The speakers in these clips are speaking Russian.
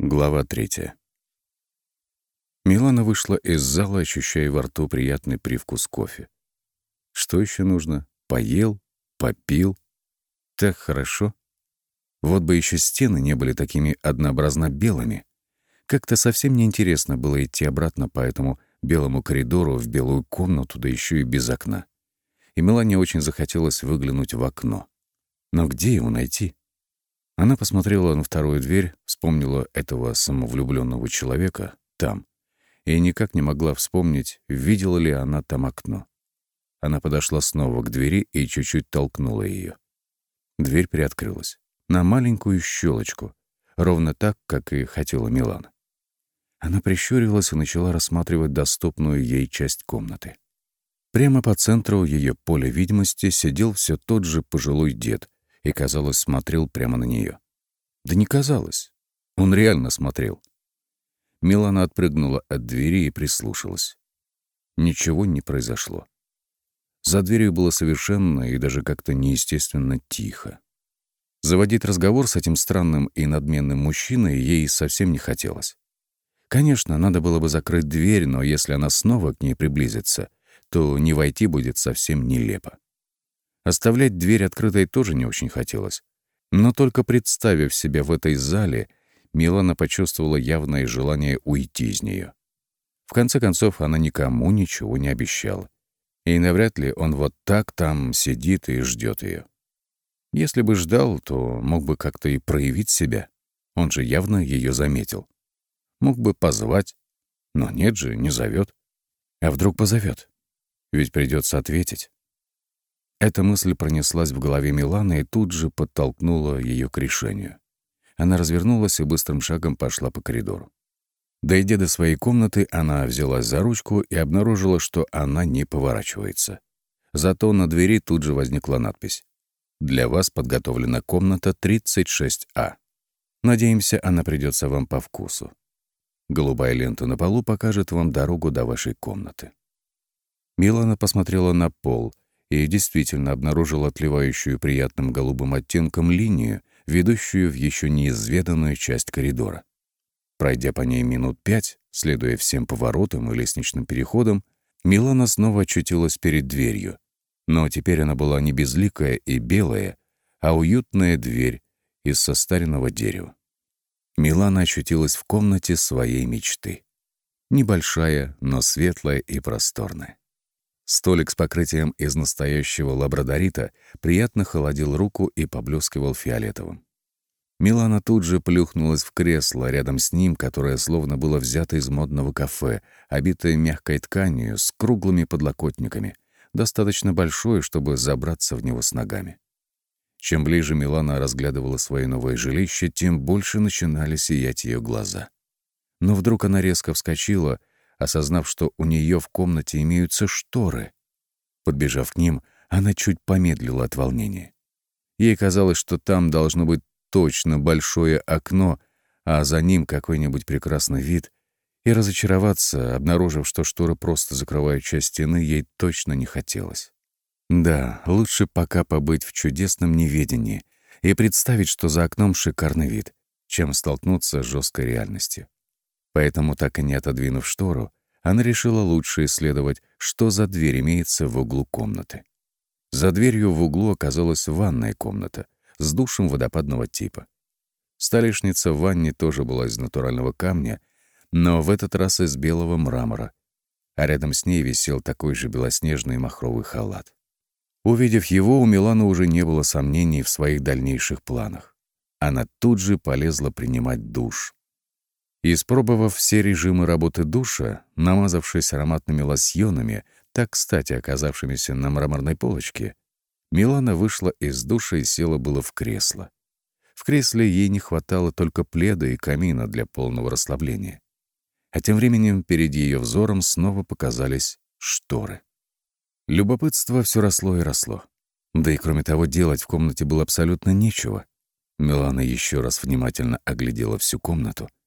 Глава третья. Милана вышла из зала, ощущая во рту приятный привкус кофе. Что еще нужно? Поел? Попил? Так хорошо. Вот бы еще стены не были такими однообразно белыми. Как-то совсем неинтересно было идти обратно по этому белому коридору в белую комнату, да еще и без окна. И Милане очень захотелось выглянуть в окно. Но где его найти? Она посмотрела на вторую дверь, вспомнила этого самовлюбленного человека там и никак не могла вспомнить, видела ли она там окно. Она подошла снова к двери и чуть-чуть толкнула ее. Дверь приоткрылась. На маленькую щелочку, ровно так, как и хотела Милана. Она прищурилась и начала рассматривать доступную ей часть комнаты. Прямо по центру ее поля видимости сидел все тот же пожилой дед и, казалось, смотрел прямо на нее. Да не казалось. Он реально смотрел. Милана отпрыгнула от двери и прислушалась. Ничего не произошло. За дверью было совершенно и даже как-то неестественно тихо. Заводить разговор с этим странным и надменным мужчиной ей совсем не хотелось. Конечно, надо было бы закрыть дверь, но если она снова к ней приблизится, то не войти будет совсем нелепо. Оставлять дверь открытой тоже не очень хотелось. Но только представив себя в этой зале, Милана почувствовала явное желание уйти из нее. В конце концов, она никому ничего не обещала. И навряд ли он вот так там сидит и ждет ее. Если бы ждал, то мог бы как-то и проявить себя. Он же явно ее заметил. Мог бы позвать, но нет же, не зовет. А вдруг позовет? Ведь придется ответить. Эта мысль пронеслась в голове Миланы и тут же подтолкнула ее к решению. Она развернулась и быстрым шагом пошла по коридору. Дойдя до своей комнаты, она взялась за ручку и обнаружила, что она не поворачивается. Зато на двери тут же возникла надпись. «Для вас подготовлена комната 36А. Надеемся, она придется вам по вкусу. Голубая лента на полу покажет вам дорогу до вашей комнаты». Милана посмотрела на пол — и действительно обнаружил отливающую приятным голубым оттенком линию, ведущую в еще неизведанную часть коридора. Пройдя по ней минут пять, следуя всем поворотам и лестничным переходам, Милана снова очутилась перед дверью. Но теперь она была не безликая и белая, а уютная дверь из состаренного дерева. Милана очутилась в комнате своей мечты. Небольшая, но светлая и просторная. Столик с покрытием из настоящего лабрадорита приятно холодил руку и поблескивал фиолетовым. Милана тут же плюхнулась в кресло рядом с ним, которое словно было взято из модного кафе, обитое мягкой тканью с круглыми подлокотниками, достаточно большое, чтобы забраться в него с ногами. Чем ближе Милана разглядывала свое новое жилище, тем больше начинали сиять ее глаза. Но вдруг она резко вскочила осознав, что у нее в комнате имеются шторы. Подбежав к ним, она чуть помедлила от волнения. Ей казалось, что там должно быть точно большое окно, а за ним какой-нибудь прекрасный вид, и разочароваться, обнаружив, что шторы просто закрывают часть стены, ей точно не хотелось. Да, лучше пока побыть в чудесном неведении и представить, что за окном шикарный вид, чем столкнуться с жесткой реальностью. Поэтому, так и не отодвинув штору, она решила лучше исследовать, что за дверь имеется в углу комнаты. За дверью в углу оказалась ванная комната с душем водопадного типа. Столешница в ванне тоже была из натурального камня, но в этот раз из белого мрамора, а рядом с ней висел такой же белоснежный махровый халат. Увидев его, у Миланы уже не было сомнений в своих дальнейших планах. Она тут же полезла принимать душ. Испробовав все режимы работы душа, намазавшись ароматными лосьонами, так кстати оказавшимися на мраморной полочке, Милана вышла из душа и села было в кресло. В кресле ей не хватало только пледа и камина для полного расслабления. А тем временем перед ее взором снова показались шторы. Любопытство все росло и росло. Да и кроме того, делать в комнате было абсолютно нечего. Милана еще раз внимательно оглядела всю комнату —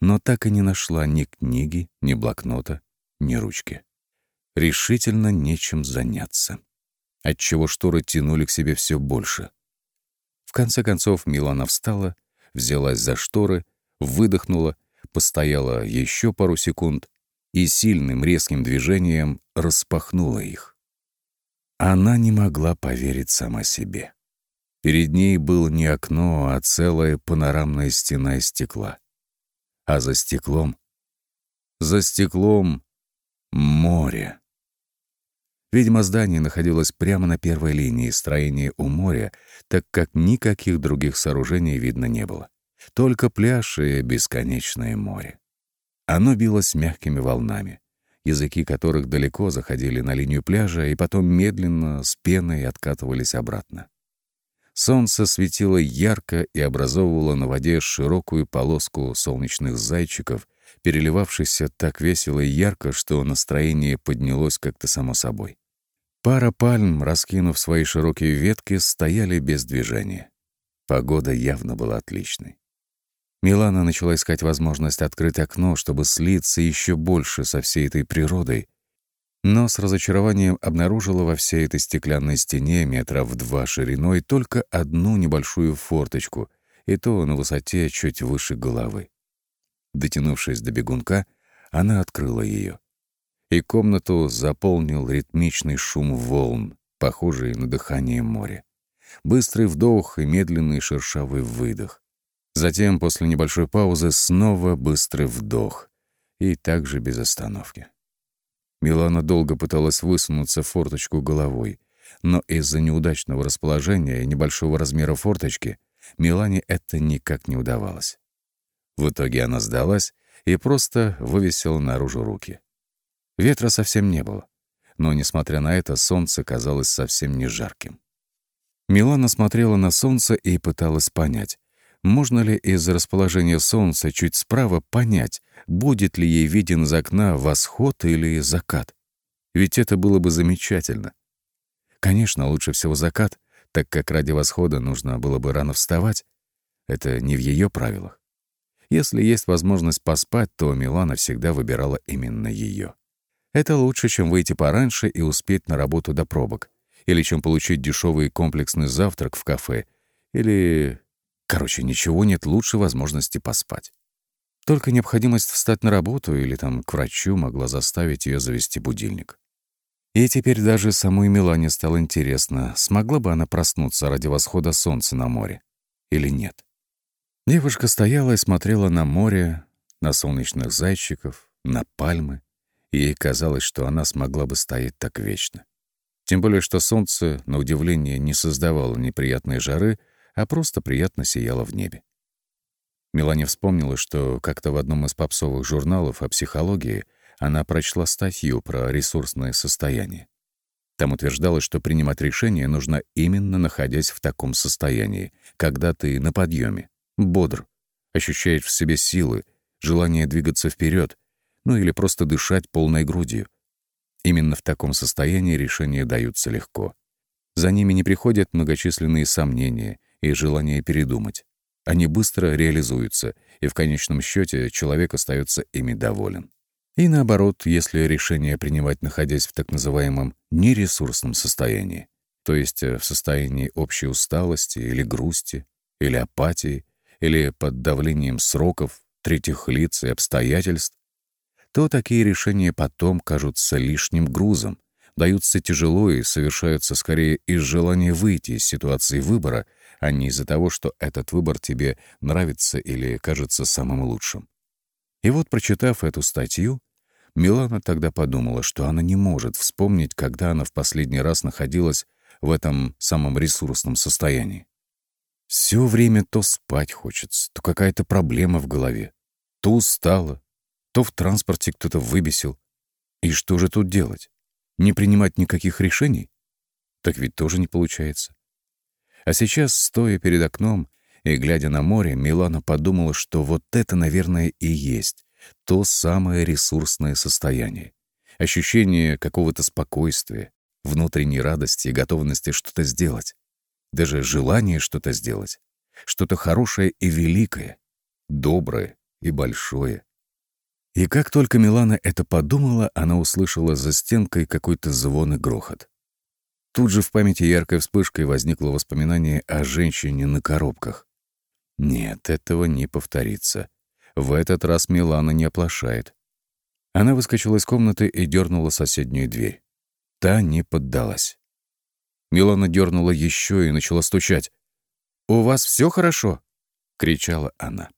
но так и не нашла ни книги, ни блокнота, ни ручки. Решительно нечем заняться. Отчего шторы тянули к себе все больше. В конце концов Милана встала, взялась за шторы, выдохнула, постояла еще пару секунд и сильным резким движением распахнула их. Она не могла поверить сама себе. Перед ней было не окно, а целая панорамная стена из стекла. А за стеклом... За стеклом море. Видимо, здание находилось прямо на первой линии строения у моря, так как никаких других сооружений видно не было. Только пляж и бесконечное море. Оно билось мягкими волнами, языки которых далеко заходили на линию пляжа и потом медленно с пеной откатывались обратно. Солнце светило ярко и образовывало на воде широкую полоску солнечных зайчиков, переливавшихся так весело и ярко, что настроение поднялось как-то само собой. Пара пальм, раскинув свои широкие ветки, стояли без движения. Погода явно была отличной. Милана начала искать возможность открыть окно, чтобы слиться еще больше со всей этой природой, но с разочарованием обнаружила во всей этой стеклянной стене метров в два шириной только одну небольшую форточку, и то на высоте чуть выше головы. Дотянувшись до бегунка, она открыла ее и комнату заполнил ритмичный шум волн, похожий на дыхание моря. Быстрый вдох и медленный шершавый выдох. Затем, после небольшой паузы, снова быстрый вдох. И также без остановки. Милана долго пыталась высунуться в форточку головой, но из-за неудачного расположения и небольшого размера форточки Милане это никак не удавалось. В итоге она сдалась и просто вывесила наружу руки. Ветра совсем не было, но, несмотря на это, солнце казалось совсем не жарким. Милана смотрела на солнце и пыталась понять, можно ли из-за расположения солнца чуть справа понять, будет ли ей виден из окна восход или закат. Ведь это было бы замечательно. Конечно, лучше всего закат, так как ради восхода нужно было бы рано вставать. Это не в ее правилах. Если есть возможность поспать, то Милана всегда выбирала именно ее. Это лучше, чем выйти пораньше и успеть на работу до пробок, или чем получить дешевый комплексный завтрак в кафе, или... Короче, ничего нет лучше возможности поспать. Только необходимость встать на работу или там к врачу могла заставить ее завести будильник. И теперь даже самой Милане стало интересно, смогла бы она проснуться ради восхода солнца на море или нет. Девушка стояла и смотрела на море, на солнечных зайчиков, на пальмы, Ей казалось, что она смогла бы стоять так вечно. Тем более, что солнце, на удивление, не создавало неприятной жары, а просто приятно сияло в небе. Мелания вспомнила, что как-то в одном из попсовых журналов о психологии она прочла статью про ресурсное состояние. Там утверждалось, что принимать решения нужно именно находясь в таком состоянии, когда ты на подъеме, бодр, ощущаешь в себе силы, желание двигаться вперед, ну или просто дышать полной грудью. Именно в таком состоянии решения даются легко. За ними не приходят многочисленные сомнения и желание передумать. Они быстро реализуются, и в конечном счете человек остается ими доволен. И наоборот, если решение принимать, находясь в так называемом нересурсном состоянии, то есть э, в состоянии общей усталости или грусти, или апатии, или под давлением сроков, третьих лиц и обстоятельств, то такие решения потом кажутся лишним грузом, даются тяжело и совершаются скорее из желания выйти из ситуации выбора, а не из-за того, что этот выбор тебе нравится или кажется самым лучшим. И вот, прочитав эту статью, Милана тогда подумала, что она не может вспомнить, когда она в последний раз находилась в этом самом ресурсном состоянии. Все время то спать хочется, то какая-то проблема в голове, то устала, то в транспорте кто-то выбесил. И что же тут делать? Не принимать никаких решений? Так ведь тоже не получается. А сейчас, стоя перед окном и глядя на море, Милана подумала, что вот это, наверное, и есть то самое ресурсное состояние. Ощущение какого-то спокойствия, внутренней радости и готовности что-то сделать. Даже желание что-то сделать. Что-то хорошее и великое, доброе и большое. И как только Милана это подумала, она услышала за стенкой какой-то звон и грохот. Тут же в памяти яркой вспышкой возникло воспоминание о женщине на коробках. Нет, этого не повторится. В этот раз Милана не оплошает. Она выскочила из комнаты и дернула соседнюю дверь. Та не поддалась. Милана дернула еще и начала стучать. «У вас все хорошо?» — кричала она.